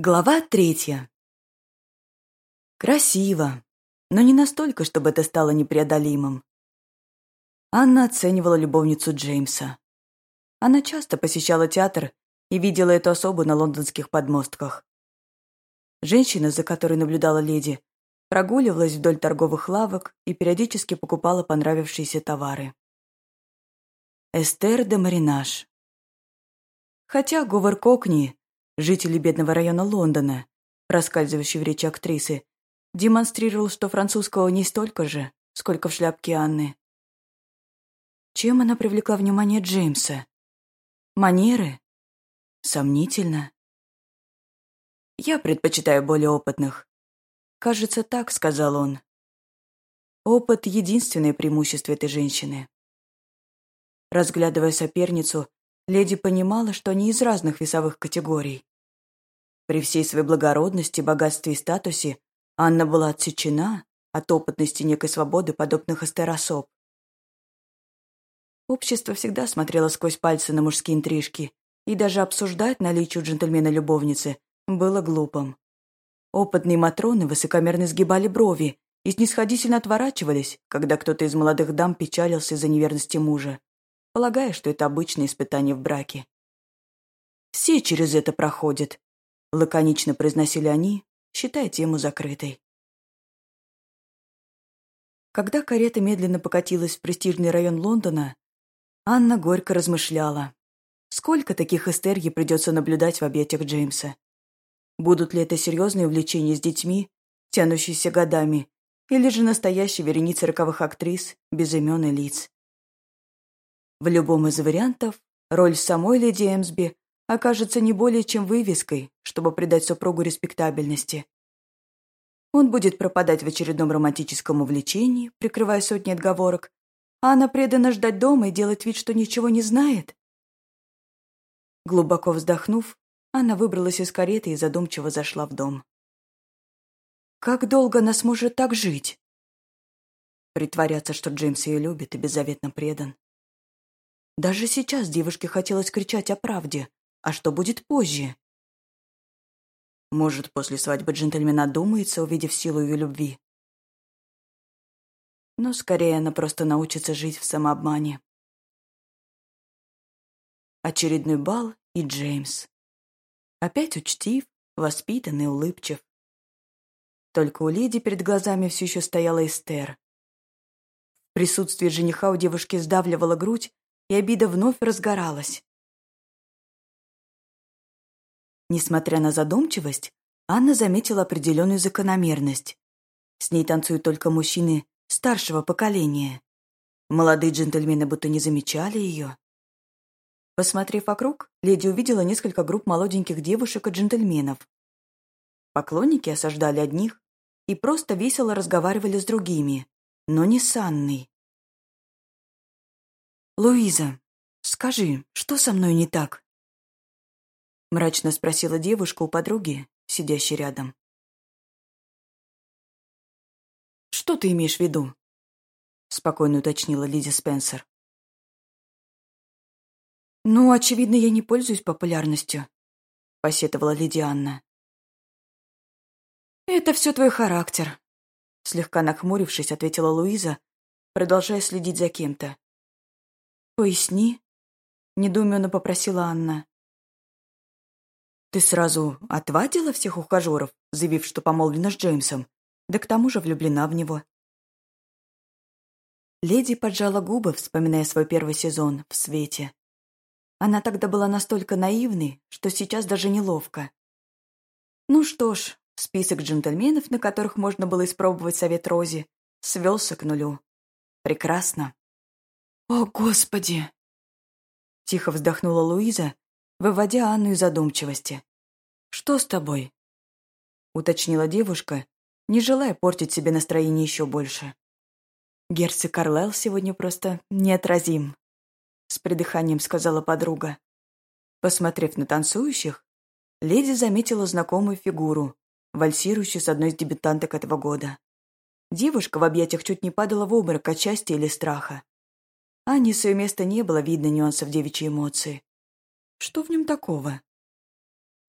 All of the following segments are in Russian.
Глава третья. Красиво, но не настолько, чтобы это стало непреодолимым. Анна оценивала любовницу Джеймса. Она часто посещала театр и видела эту особу на лондонских подмостках. Женщина, за которой наблюдала леди, прогуливалась вдоль торговых лавок и периодически покупала понравившиеся товары. Эстер де Маринаж. Хотя говор Кокни жители бедного района Лондона, проскальзывающий в речи актрисы, демонстрировал, что французского не столько же, сколько в шляпке Анны. Чем она привлекла внимание Джеймса? Манеры? Сомнительно. «Я предпочитаю более опытных». «Кажется, так», — сказал он. Опыт — единственное преимущество этой женщины. Разглядывая соперницу, леди понимала, что они из разных весовых категорий. При всей своей благородности, богатстве и статусе Анна была отсечена от опытности некой свободы подобных эстерособ. Общество всегда смотрело сквозь пальцы на мужские интрижки, и даже обсуждать наличие у джентльмена любовницы было глупым. Опытные матроны высокомерно сгибали брови и снисходительно отворачивались, когда кто-то из молодых дам печалился из-за неверности мужа, полагая, что это обычное испытание в браке. Все через это проходят, Лаконично произносили они, считая тему закрытой. Когда карета медленно покатилась в престижный район Лондона, Анна горько размышляла. Сколько таких эстерги придется наблюдать в объятиях Джеймса? Будут ли это серьезные увлечения с детьми, тянущиеся годами, или же настоящие вереницы роковых актрис без имен и лиц? В любом из вариантов роль самой леди Эмсби окажется не более чем вывеской, чтобы придать супругу респектабельности. Он будет пропадать в очередном романтическом увлечении, прикрывая сотни отговорок, а она предана ждать дома и делать вид, что ничего не знает. Глубоко вздохнув, она выбралась из кареты и задумчиво зашла в дом. Как долго она сможет так жить? Притворяться, что Джеймс ее любит и беззаветно предан. Даже сейчас девушке хотелось кричать о правде, а что будет позже? Может, после свадьбы джентльмена думается, увидев силу ее любви. Но скорее она просто научится жить в самообмане. Очередной бал и Джеймс. Опять учтив, воспитанный, улыбчив. Только у леди перед глазами все еще стояла Эстер. В присутствии жениха у девушки сдавливала грудь, и обида вновь разгоралась. Несмотря на задумчивость, Анна заметила определенную закономерность. С ней танцуют только мужчины старшего поколения. Молодые джентльмены будто не замечали ее. Посмотрев вокруг, леди увидела несколько групп молоденьких девушек и джентльменов. Поклонники осаждали одних и просто весело разговаривали с другими, но не с Анной. «Луиза, скажи, что со мной не так?» — мрачно спросила девушка у подруги, сидящей рядом. «Что ты имеешь в виду?» — спокойно уточнила Лизи Спенсер. «Ну, очевидно, я не пользуюсь популярностью», — посетовала Леди Анна. «Это все твой характер», — слегка нахмурившись, ответила Луиза, продолжая следить за кем-то. «Поясни», — недоуменно попросила Анна. Ты сразу отвадила всех ухажеров, заявив, что помолвлена с Джеймсом, да к тому же влюблена в него. Леди поджала губы, вспоминая свой первый сезон в свете. Она тогда была настолько наивной, что сейчас даже неловко. Ну что ж, список джентльменов, на которых можно было испробовать совет Рози, свелся к нулю. Прекрасно. «О, Господи!» Тихо вздохнула Луиза, выводя Анну из задумчивости. «Что с тобой?» — уточнила девушка, не желая портить себе настроение еще больше. «Герцог Карлайл сегодня просто неотразим», — с придыханием сказала подруга. Посмотрев на танцующих, леди заметила знакомую фигуру, вальсирующую с одной из дебютанток этого года. Девушка в объятиях чуть не падала в обморок от счастья или страха. Ане с ее места не было видно нюансов девичьей эмоции. Что в нем такого?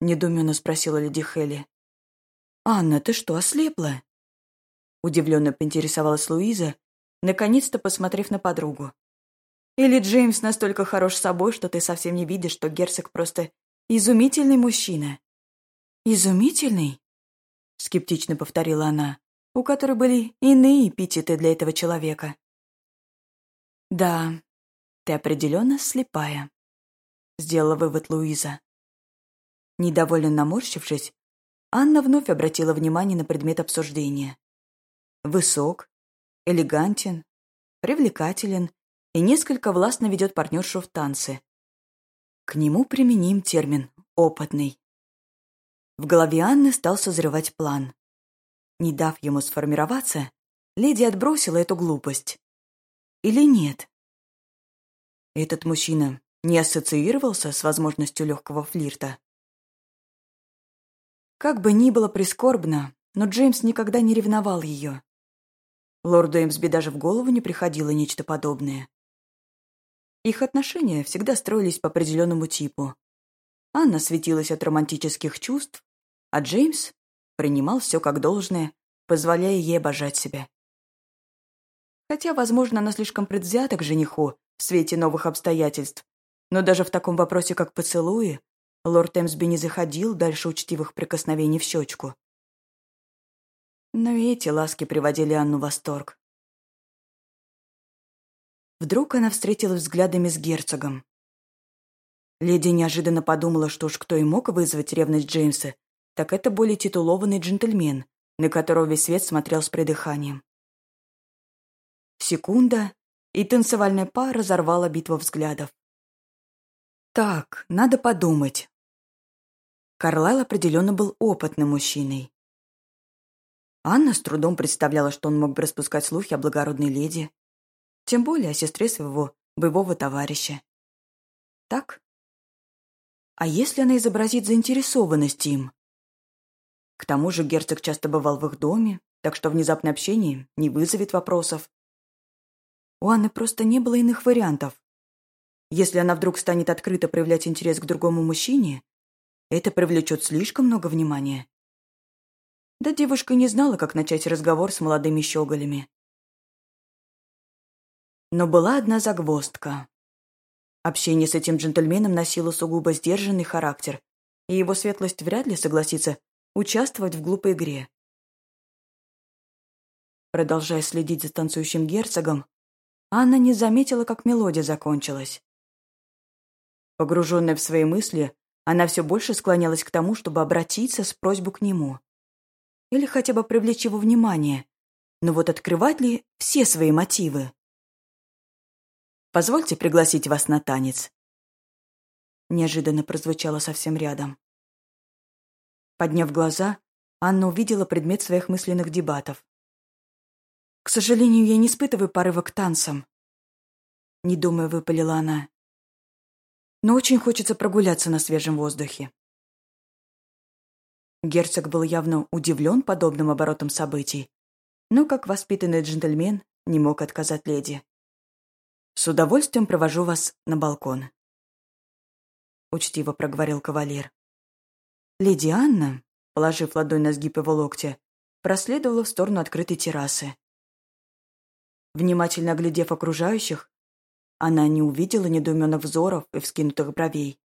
— недуменно спросила леди Хелли. «Анна, ты что, ослепла?» Удивленно поинтересовалась Луиза, наконец-то посмотрев на подругу. «Или Джеймс настолько хорош собой, что ты совсем не видишь, что герцог просто изумительный мужчина?» «Изумительный?» — скептично повторила она, у которой были иные эпитеты для этого человека. «Да, ты определенно слепая», — сделала вывод Луиза. Недовольно наморщившись, Анна вновь обратила внимание на предмет обсуждения. Высок, элегантен, привлекателен и несколько властно ведет партнершу в танцы. К нему применим термин «опытный». В голове Анны стал созревать план. Не дав ему сформироваться, леди отбросила эту глупость. Или нет? Этот мужчина не ассоциировался с возможностью легкого флирта. Как бы ни было прискорбно, но Джеймс никогда не ревновал ее. Лорду Эмсби даже в голову не приходило нечто подобное. Их отношения всегда строились по определенному типу. Анна светилась от романтических чувств, а Джеймс принимал все как должное, позволяя ей обожать себя. Хотя, возможно, она слишком предвзята к жениху в свете новых обстоятельств, но даже в таком вопросе, как поцелуи, Лорд Эмсби не заходил дальше учтивых прикосновений в щечку. Но и эти ласки приводили Анну в восторг. Вдруг она встретилась взглядами с герцогом. Леди неожиданно подумала, что уж кто и мог вызвать ревность Джеймса, так это более титулованный джентльмен, на которого весь свет смотрел с придыханием. Секунда, и танцевальная пара разорвала битву взглядов. Так, надо подумать. Карлайл определенно был опытным мужчиной. Анна с трудом представляла, что он мог бы распускать слухи о благородной леди, тем более о сестре своего боевого товарища. Так? А если она изобразит заинтересованность им? К тому же герцог часто бывал в их доме, так что внезапное общение не вызовет вопросов. У Анны просто не было иных вариантов. Если она вдруг станет открыто проявлять интерес к другому мужчине, это привлечет слишком много внимания. Да девушка не знала, как начать разговор с молодыми щеголями. Но была одна загвоздка. Общение с этим джентльменом носило сугубо сдержанный характер, и его светлость вряд ли согласится участвовать в глупой игре. Продолжая следить за танцующим герцогом, Анна не заметила, как мелодия закончилась. Погруженная в свои мысли, она все больше склонялась к тому, чтобы обратиться с просьбой к нему. Или хотя бы привлечь его внимание. Но вот открывать ли все свои мотивы? «Позвольте пригласить вас на танец». Неожиданно прозвучало совсем рядом. Подняв глаза, Анна увидела предмет своих мысленных дебатов. «К сожалению, я не испытываю порыва к танцам», — не думая, выпалила она но очень хочется прогуляться на свежем воздухе. Герцог был явно удивлен подобным оборотом событий, но, как воспитанный джентльмен, не мог отказать леди. «С удовольствием провожу вас на балкон», — учтиво проговорил кавалер. Леди Анна, положив ладонь на сгиб его локтя, проследовала в сторону открытой террасы. Внимательно оглядев окружающих, она не увидела недоуменных взоров и вскинутых бровей.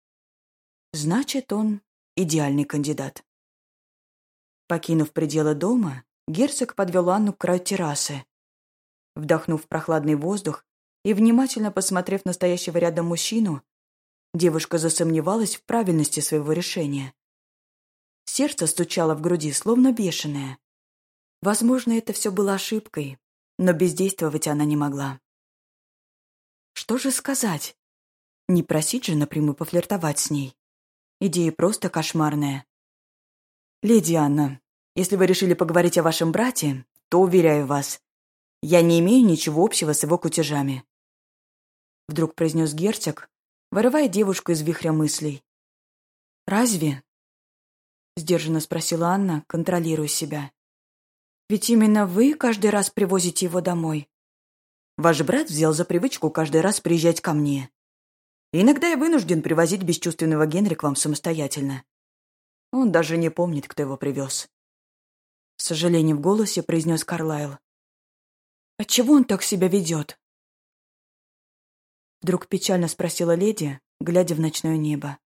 Значит, он идеальный кандидат. Покинув пределы дома, герцог подвел Анну к краю террасы. Вдохнув прохладный воздух и внимательно посмотрев на стоящего рядом мужчину, девушка засомневалась в правильности своего решения. Сердце стучало в груди, словно бешеное. Возможно, это все было ошибкой, но бездействовать она не могла. Что же сказать? Не просить же напрямую пофлиртовать с ней. Идея просто кошмарная. «Леди Анна, если вы решили поговорить о вашем брате, то, уверяю вас, я не имею ничего общего с его кутежами», вдруг произнес герцог, вырывая девушку из вихря мыслей. «Разве?» — сдержанно спросила Анна, контролируя себя. «Ведь именно вы каждый раз привозите его домой. Ваш брат взял за привычку каждый раз приезжать ко мне. иногда я вынужден привозить бесчувственного Генри к вам самостоятельно. Он даже не помнит, кто его привез. С сожалением в голосе произнес Карлайл. Отчего он так себя ведет? Вдруг печально спросила леди, глядя в ночное небо.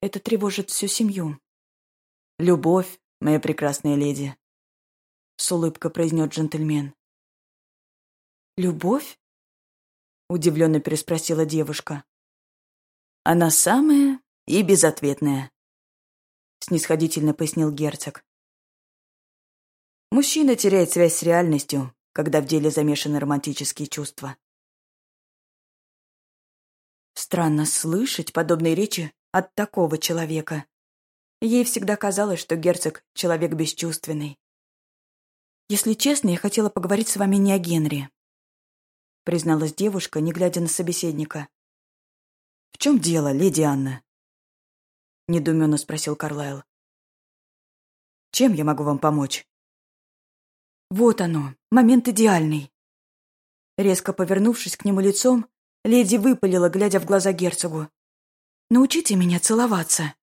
Это тревожит всю семью. Любовь, моя прекрасная леди. С улыбкой произнес джентльмен. Любовь? Удивленно переспросила девушка. Она самая и безответная. Снисходительно пояснил герцог. Мужчина теряет связь с реальностью, когда в деле замешаны романтические чувства. Странно слышать подобные речи от такого человека. Ей всегда казалось, что герцог — человек бесчувственный. «Если честно, я хотела поговорить с вами не о Генри», — призналась девушка, не глядя на собеседника. «В чем дело, леди Анна?» — недуменно спросил Карлайл. «Чем я могу вам помочь?» Вот оно, момент идеальный. Резко повернувшись к нему лицом, леди выпалила, глядя в глаза герцогу. «Научите меня целоваться».